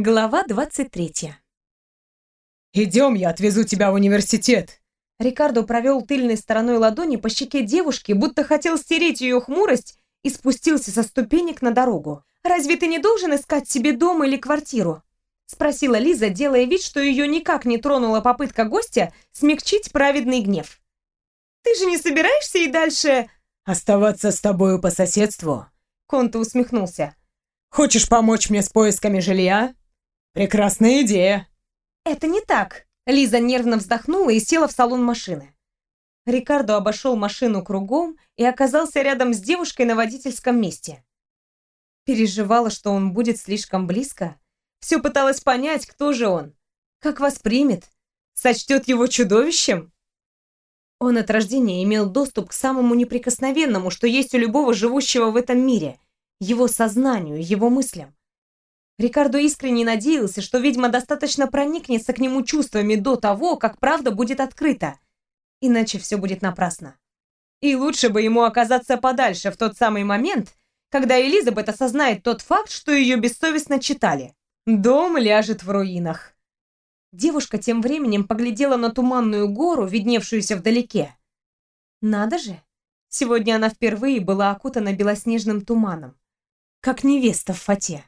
Глава 23. «Идем, я отвезу тебя в университет!» Рикардо провел тыльной стороной ладони по щеке девушки, будто хотел стереть ее хмурость, и спустился со ступенек на дорогу. «Разве ты не должен искать себе дом или квартиру?» Спросила Лиза, делая вид, что ее никак не тронула попытка гостя смягчить праведный гнев. «Ты же не собираешься и дальше...» «Оставаться с тобою по соседству?» Конта усмехнулся. «Хочешь помочь мне с поисками жилья?» «Прекрасная идея!» «Это не так!» Лиза нервно вздохнула и села в салон машины. Рикардо обошел машину кругом и оказался рядом с девушкой на водительском месте. Переживала, что он будет слишком близко. Все пыталась понять, кто же он. Как воспримет? Сочтет его чудовищем? Он от рождения имел доступ к самому неприкосновенному, что есть у любого живущего в этом мире, его сознанию, его мыслям. Рикардо искренне надеялся, что ведьма достаточно проникнется к нему чувствами до того, как правда будет открыта. Иначе все будет напрасно. И лучше бы ему оказаться подальше в тот самый момент, когда Элизабет осознает тот факт, что ее бессовестно читали. Дом ляжет в руинах. Девушка тем временем поглядела на туманную гору, видневшуюся вдалеке. Надо же! Сегодня она впервые была окутана белоснежным туманом, как невеста в фате.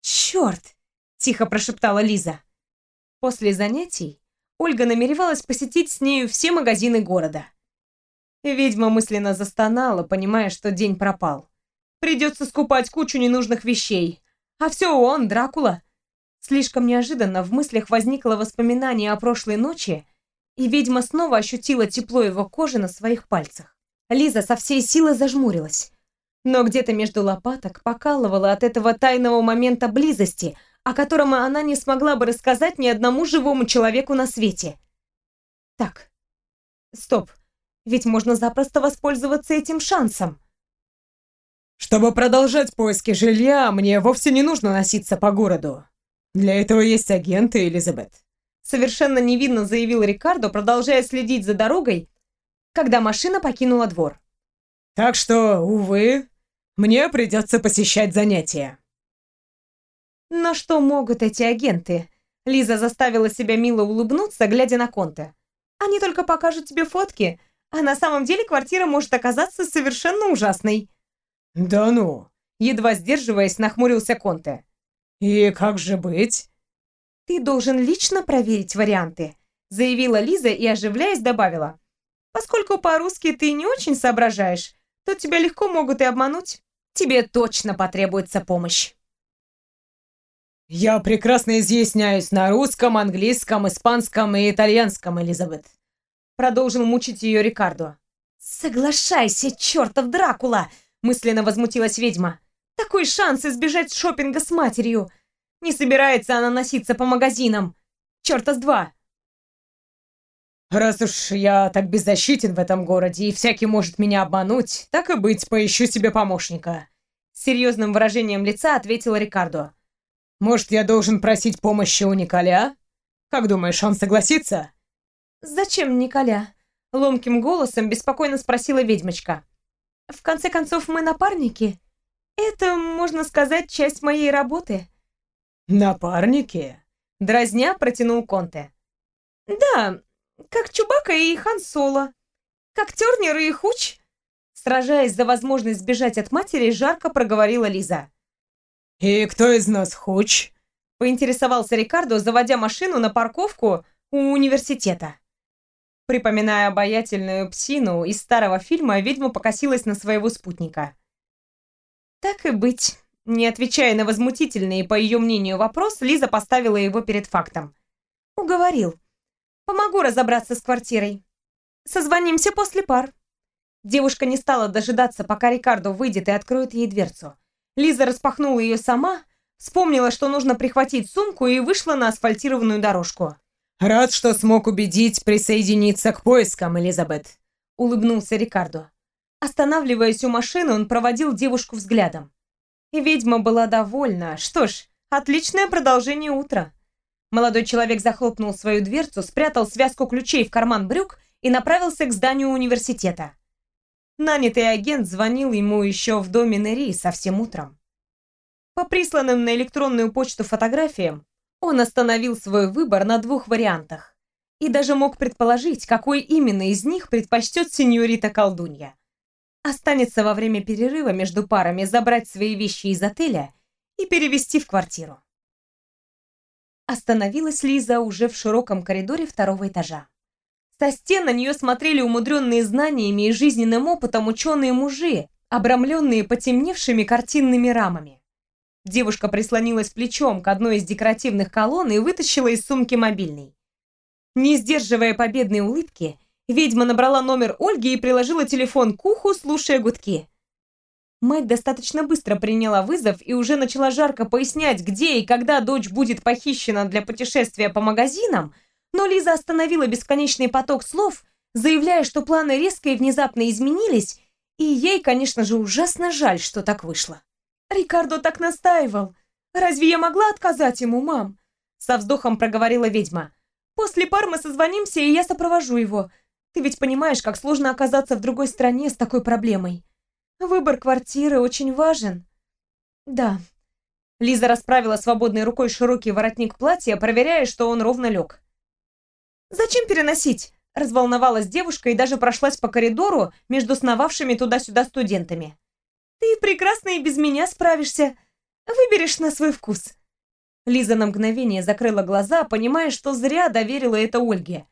«Черт!» — тихо прошептала Лиза. После занятий Ольга намеревалась посетить с нею все магазины города. Ведьма мысленно застонала, понимая, что день пропал. Придется скупать кучу ненужных вещей. А все он, Дракула. Слишком неожиданно в мыслях возникло воспоминание о прошлой ночи, и ведьма снова ощутила тепло его кожи на своих пальцах. Лиза со всей силы зажмурилась но где-то между лопаток покалывала от этого тайного момента близости, о котором она не смогла бы рассказать ни одному живому человеку на свете. Так, стоп, ведь можно запросто воспользоваться этим шансом. Чтобы продолжать поиски жилья, мне вовсе не нужно носиться по городу. Для этого есть агенты, Элизабет. Совершенно невинно заявил Рикардо, продолжая следить за дорогой, когда машина покинула двор. Так что, увы, мне придется посещать занятия. Но что могут эти агенты? Лиза заставила себя мило улыбнуться, глядя на Конте. Они только покажут тебе фотки, а на самом деле квартира может оказаться совершенно ужасной. Да ну, едва сдерживаясь, нахмурился Конте. И как же быть? Ты должен лично проверить варианты, заявила Лиза и оживляясь добавила. Поскольку по-русски ты не очень соображаешь, то тебя легко могут и обмануть. Тебе точно потребуется помощь. Я прекрасно изъясняюсь на русском, английском, испанском и итальянском, Элизабет. Продолжил мучить ее Рикардо. Соглашайся, чертов Дракула! Мысленно возмутилась ведьма. Такой шанс избежать шопинга с матерью. Не собирается она носиться по магазинам. Черта с два. Раз уж я так беззащитен в этом городе, и всякий может меня обмануть, так и быть, поищу себе помощника. С серьезным выражением лица ответил Рикардо. Может, я должен просить помощи у Николя? Как думаешь, он согласится? Зачем Николя? Ломким голосом беспокойно спросила ведьмочка. В конце концов, мы напарники. Это, можно сказать, часть моей работы. Напарники? Дразня протянул Конте. Да, как Чубака и Хан Соло. Как Тернер и Хуч. Сражаясь за возможность сбежать от матери, жарко проговорила Лиза. «И кто из нас Хуч?» Поинтересовался Рикардо, заводя машину на парковку у университета. Припоминая обаятельную псину из старого фильма, ведьма покосилась на своего спутника. Так и быть. Не отвечая на возмутительный, по ее мнению, вопрос, Лиза поставила его перед фактом. Уговорил. Помогу разобраться с квартирой. Созвонимся после пар». Девушка не стала дожидаться, пока Рикардо выйдет и откроет ей дверцу. Лиза распахнула ее сама, вспомнила, что нужно прихватить сумку и вышла на асфальтированную дорожку. «Рад, что смог убедить присоединиться к поискам, Элизабет», — улыбнулся Рикардо. Останавливаясь у машины, он проводил девушку взглядом. И ведьма была довольна. Что ж, отличное продолжение утра. Молодой человек захлопнул свою дверцу, спрятал связку ключей в карман брюк и направился к зданию университета. Нанятый агент звонил ему еще в доме Нери совсем утром. По присланным на электронную почту фотографиям, он остановил свой выбор на двух вариантах и даже мог предположить, какой именно из них предпочтет сеньорита-колдунья. Останется во время перерыва между парами забрать свои вещи из отеля и перевести в квартиру. Остановилась Лиза уже в широком коридоре второго этажа. Со стен на нее смотрели умудренные знаниями и жизненным опытом ученые-мужи, обрамленные потемневшими картинными рамами. Девушка прислонилась плечом к одной из декоративных колонн и вытащила из сумки мобильный. Не сдерживая победной улыбки, ведьма набрала номер Ольги и приложила телефон к уху, слушая гудки. Мать достаточно быстро приняла вызов и уже начала жарко пояснять, где и когда дочь будет похищена для путешествия по магазинам, но Лиза остановила бесконечный поток слов, заявляя, что планы резко и внезапно изменились, и ей, конечно же, ужасно жаль, что так вышло. «Рикардо так настаивал. Разве я могла отказать ему, мам?» Со вздохом проговорила ведьма. «После пар мы созвонимся, и я сопровожу его. Ты ведь понимаешь, как сложно оказаться в другой стране с такой проблемой. Выбор квартиры очень важен. Да. Лиза расправила свободной рукой широкий воротник платья, проверяя, что он ровно лег. Зачем переносить? Разволновалась девушка и даже прошлась по коридору между сновавшими туда-сюда студентами. Ты прекрасно и без меня справишься. Выберешь на свой вкус. Лиза на мгновение закрыла глаза, понимая, что зря доверила это Ольге.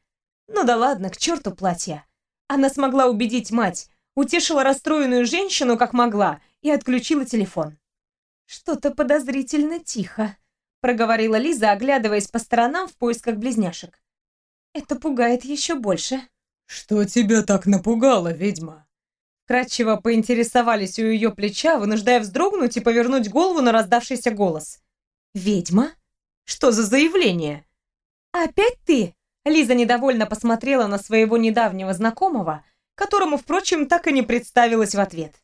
Ну да ладно, к черту платье. Она смогла убедить мать, утешила расстроенную женщину как могла и отключила телефон. «Что-то подозрительно тихо», — проговорила Лиза, оглядываясь по сторонам в поисках близняшек. «Это пугает еще больше». «Что тебя так напугало, ведьма?» Кратчево поинтересовались у ее плеча, вынуждая вздрогнуть и повернуть голову на раздавшийся голос. «Ведьма? Что за заявление?» «Опять ты?» Лиза недовольно посмотрела на своего недавнего знакомого, которому, впрочем, так и не представилась в ответ.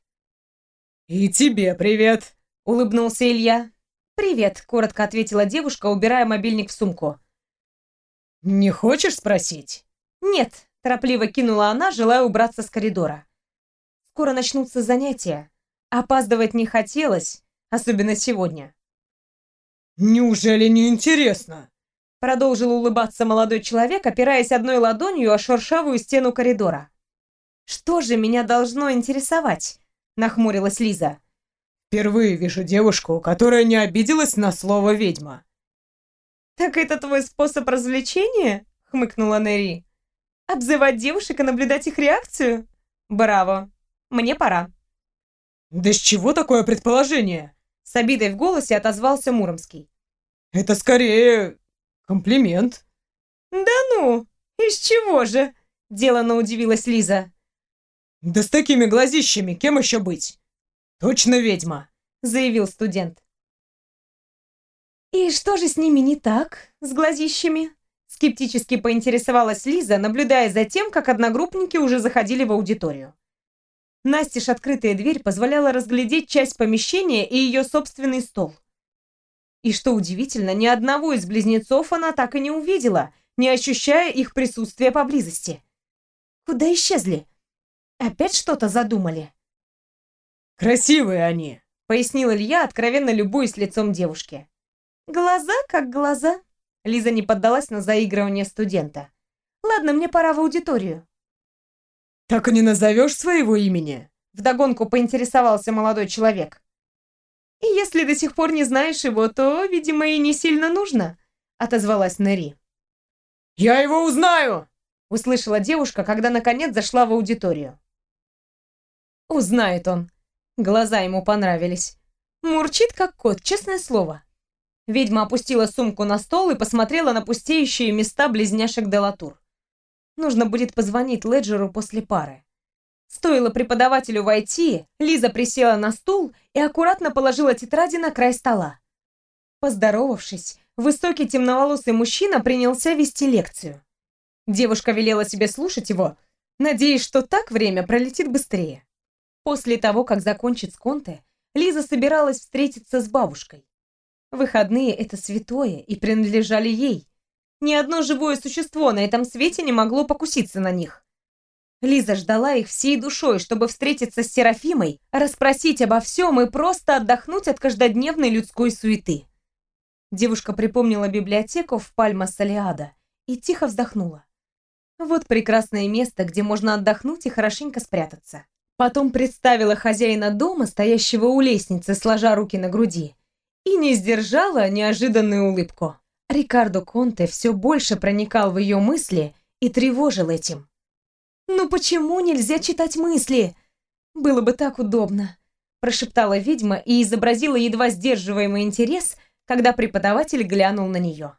«И тебе привет!» — улыбнулся Илья. «Привет», — коротко ответила девушка, убирая мобильник в сумку. «Не хочешь спросить?» «Нет», — торопливо кинула она, желая убраться с коридора. «Скоро начнутся занятия. Опаздывать не хотелось, особенно сегодня». «Неужели не интересно?» Продолжил улыбаться молодой человек, опираясь одной ладонью о шершавую стену коридора. «Что же меня должно интересовать?» — нахмурилась Лиза. «Впервые вижу девушку, которая не обиделась на слово «ведьма». «Так это твой способ развлечения?» — хмыкнула Нери. «Обзывать девушек и наблюдать их реакцию? Браво! Мне пора». «Да с чего такое предположение?» С обидой в голосе отозвался Муромский. «Это скорее комплимент». «Да ну! Из чего же?» – делано удивилась Лиза. «Да с такими глазищами кем еще быть? Точно ведьма!» — заявил студент. «И что же с ними не так, с глазищами?» Скептически поинтересовалась Лиза, наблюдая за тем, как одногруппники уже заходили в аудиторию. Настежь открытая дверь позволяла разглядеть часть помещения и ее собственный стол. И что удивительно, ни одного из близнецов она так и не увидела, не ощущая их присутствия поблизости. Куда исчезли? Опять что-то задумали?» «Красивые они», — пояснил Илья, откровенно любуясь лицом девушки. «Глаза как глаза», — Лиза не поддалась на заигрывание студента. «Ладно, мне пора в аудиторию». «Так и не назовешь своего имени?» — вдогонку поинтересовался молодой человек. «И если до сих пор не знаешь его, то, видимо, и не сильно нужно», — отозвалась Нэри. «Я его узнаю!» — услышала девушка, когда наконец зашла в аудиторию. Узнает он. Глаза ему понравились. Мурчит, как кот, честное слово. Ведьма опустила сумку на стол и посмотрела на пустеющие места близняшек Делатур. Нужно будет позвонить Леджеру после пары. Стоило преподавателю войти, Лиза присела на стул и аккуратно положила тетради на край стола. Поздоровавшись, высокий темноволосый мужчина принялся вести лекцию. Девушка велела себе слушать его, надеясь, что так время пролетит быстрее. После того, как закончит с Конте, Лиза собиралась встретиться с бабушкой. Выходные — это святое и принадлежали ей. Ни одно живое существо на этом свете не могло покуситься на них. Лиза ждала их всей душой, чтобы встретиться с Серафимой, расспросить обо всем и просто отдохнуть от каждодневной людской суеты. Девушка припомнила библиотеку в Пальма-Салиада и тихо вздохнула. Вот прекрасное место, где можно отдохнуть и хорошенько спрятаться. Потом представила хозяина дома, стоящего у лестницы, сложа руки на груди, и не сдержала неожиданную улыбку. Рикардо Конте все больше проникал в ее мысли и тревожил этим. «Ну почему нельзя читать мысли? Было бы так удобно», прошептала ведьма и изобразила едва сдерживаемый интерес, когда преподаватель глянул на нее.